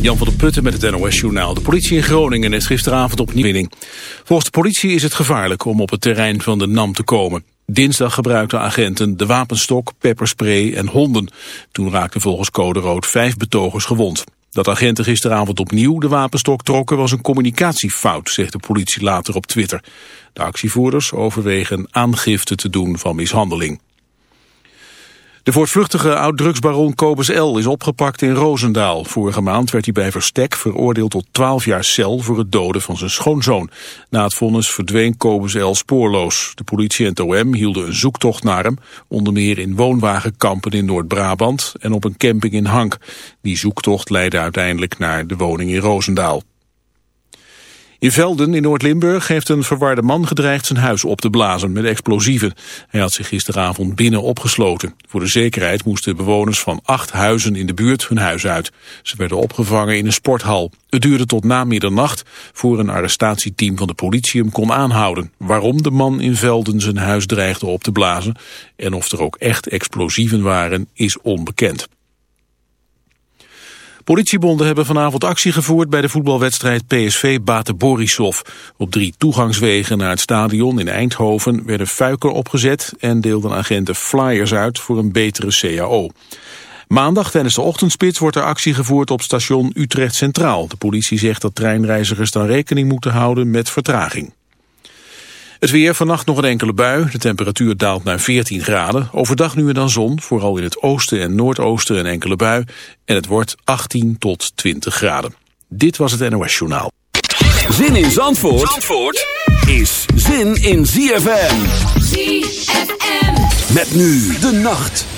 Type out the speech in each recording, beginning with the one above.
Jan van der Putten met het NOS-journaal. De politie in Groningen is gisteravond op winning. Volgens de politie is het gevaarlijk om op het terrein van de NAM te komen. Dinsdag gebruikten agenten de wapenstok, pepperspray en honden. Toen raakten volgens code rood vijf betogers gewond. Dat agenten gisteravond opnieuw de wapenstok trokken was een communicatiefout, zegt de politie later op Twitter. De actievoerders overwegen aangifte te doen van mishandeling. De voortvluchtige oud-drugsbaron Kobus L. is opgepakt in Roosendaal. Vorige maand werd hij bij verstek veroordeeld tot 12 jaar cel voor het doden van zijn schoonzoon. Na het vonnis verdween Kobus L. spoorloos. De politie en het OM hielden een zoektocht naar hem, onder meer in woonwagenkampen in Noord-Brabant en op een camping in Hank. Die zoektocht leidde uiteindelijk naar de woning in Roosendaal. In Velden in Noord-Limburg heeft een verwarde man gedreigd zijn huis op te blazen met explosieven. Hij had zich gisteravond binnen opgesloten. Voor de zekerheid moesten bewoners van acht huizen in de buurt hun huis uit. Ze werden opgevangen in een sporthal. Het duurde tot na middernacht voor een arrestatieteam van de politie hem kon aanhouden. Waarom de man in Velden zijn huis dreigde op te blazen en of er ook echt explosieven waren is onbekend. Politiebonden hebben vanavond actie gevoerd bij de voetbalwedstrijd PSV Bate Borisov. Op drie toegangswegen naar het stadion in Eindhoven werden fuiken opgezet en deelden agenten flyers uit voor een betere CAO. Maandag tijdens de ochtendspits wordt er actie gevoerd op station Utrecht Centraal. De politie zegt dat treinreizigers dan rekening moeten houden met vertraging. Het weer, vannacht nog een enkele bui. De temperatuur daalt naar 14 graden. Overdag nu en dan zon, vooral in het oosten en noordoosten een enkele bui. En het wordt 18 tot 20 graden. Dit was het NOS Journaal. Zin in Zandvoort, Zandvoort is zin in ZFM. ZFM. Met nu de nacht.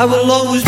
I will always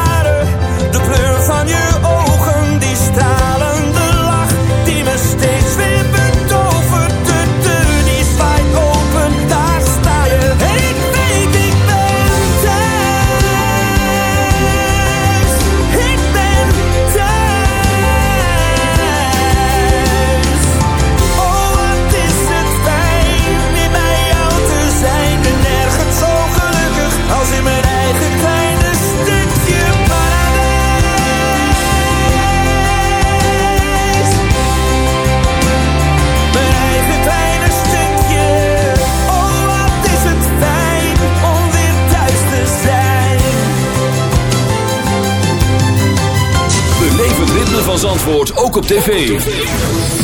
van Zandvoort ook op tv.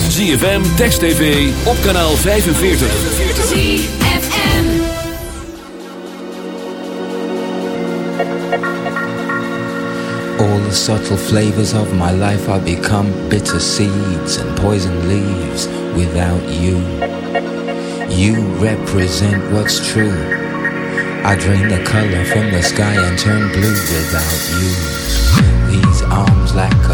ZFM, Text TV, op kanaal 45. ZFM. All the subtle flavors of my life are become bitter seeds and poison leaves without you. You represent what's true. I drain the color from the sky and turn blue without you. These arms lack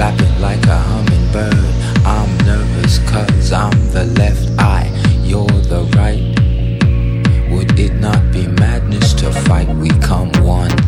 flapping like a hummingbird. I'm nervous cause I'm the left eye, you're the right. Would it not be madness to fight? We come one.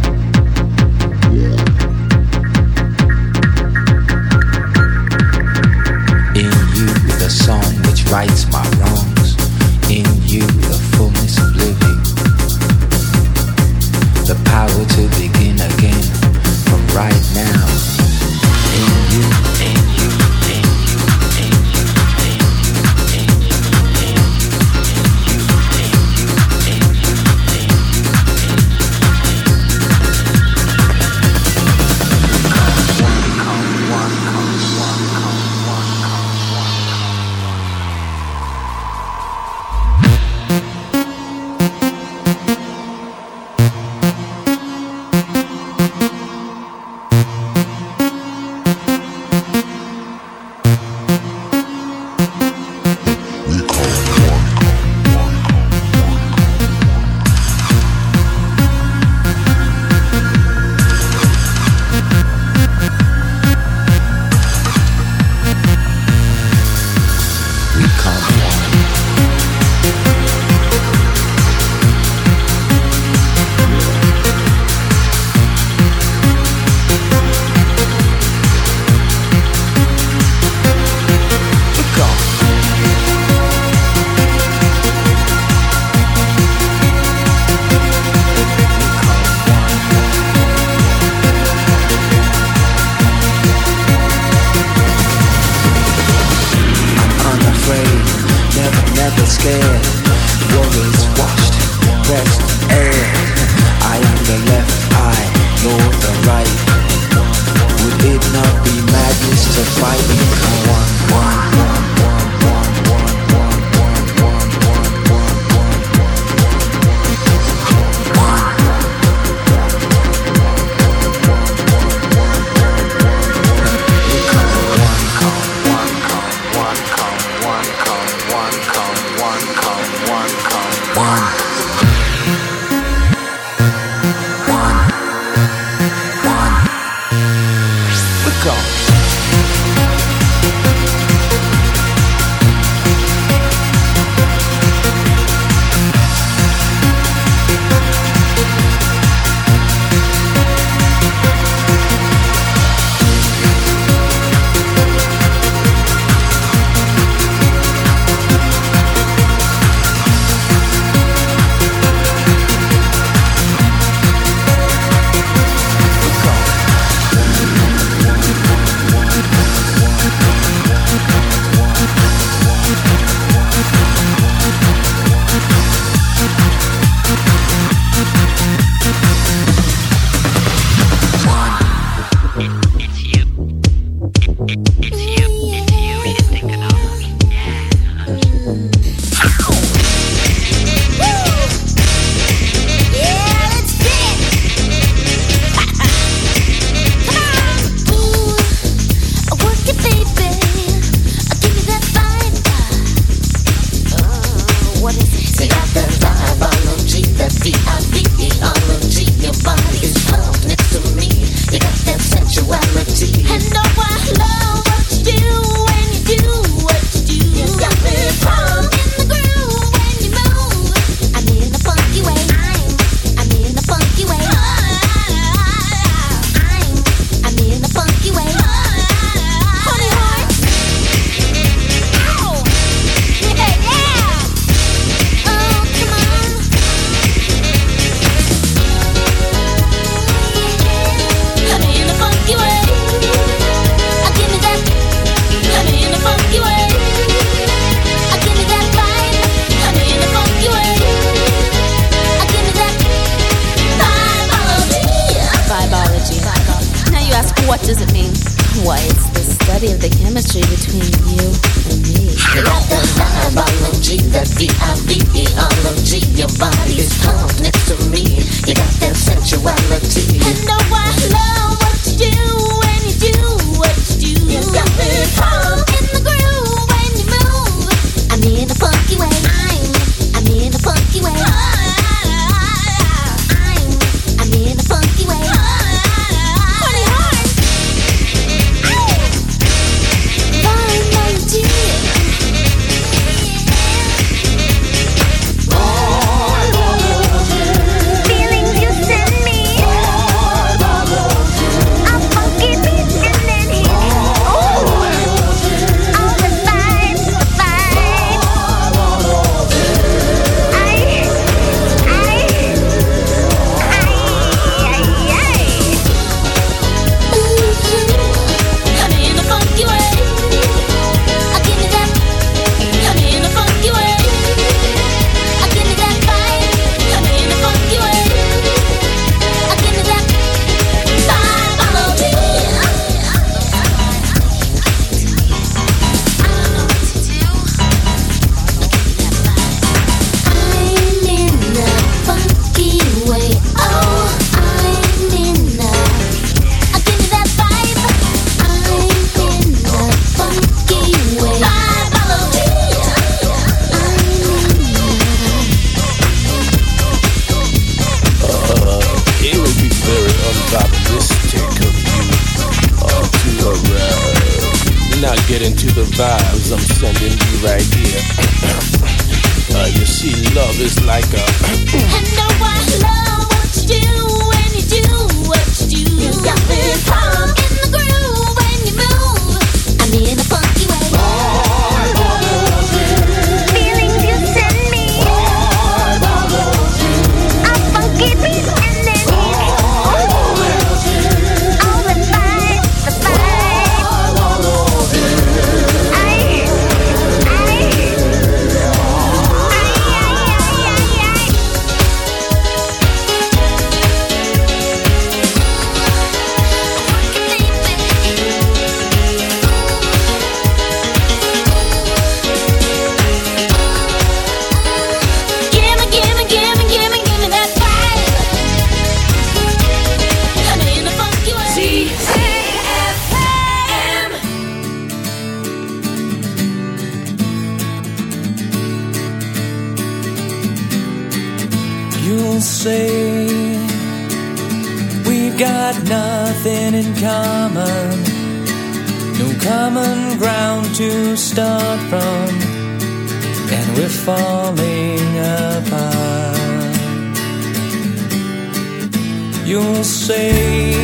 say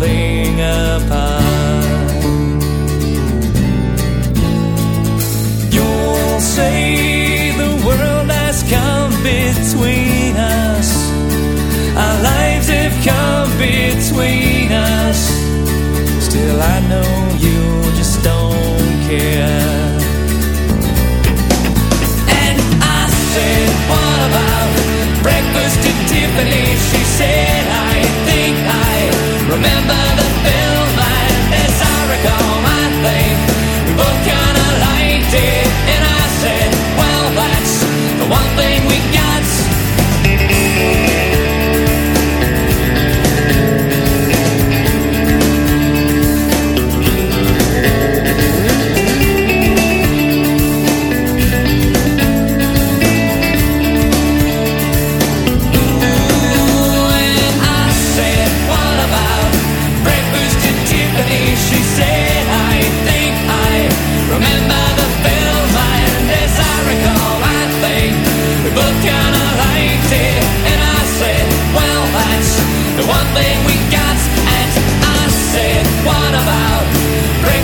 falling apart. You'll say the world has come between us, our lives have come between us. Still, I know you just don't care. remember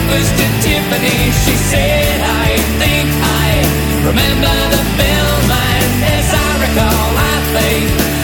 breakfast to Tiffany. She said, I think I remember the film. And as I recall, I think.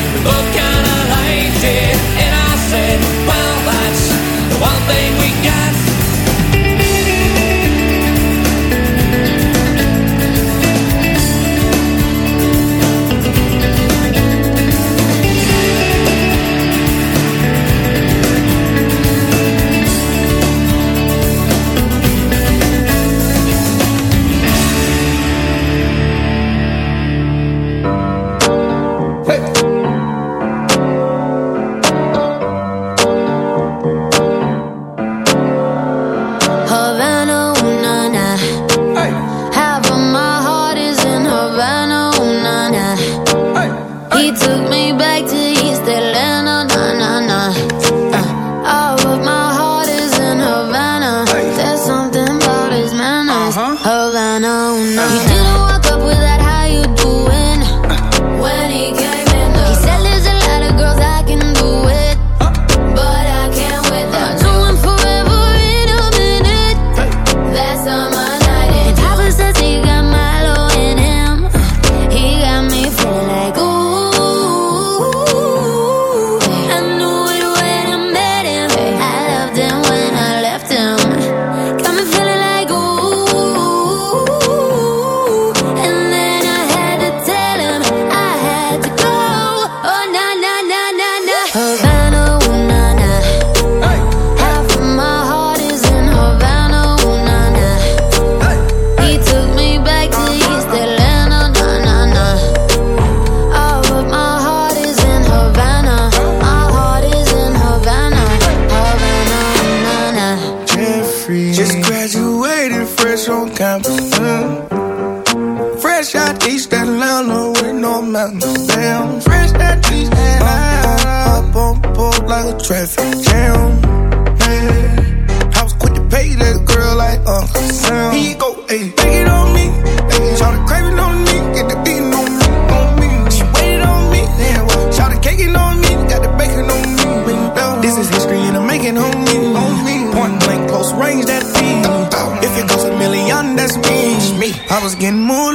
million, that's me. me. I was getting more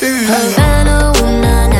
baby. Havana, ooh, nah, nah.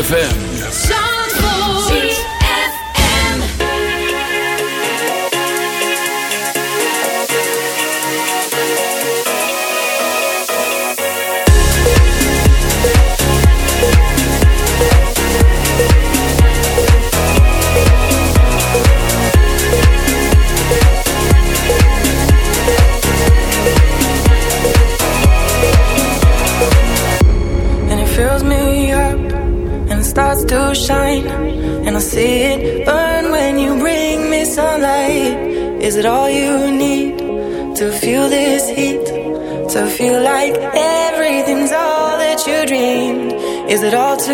ZFM.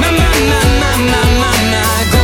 na na na na na na.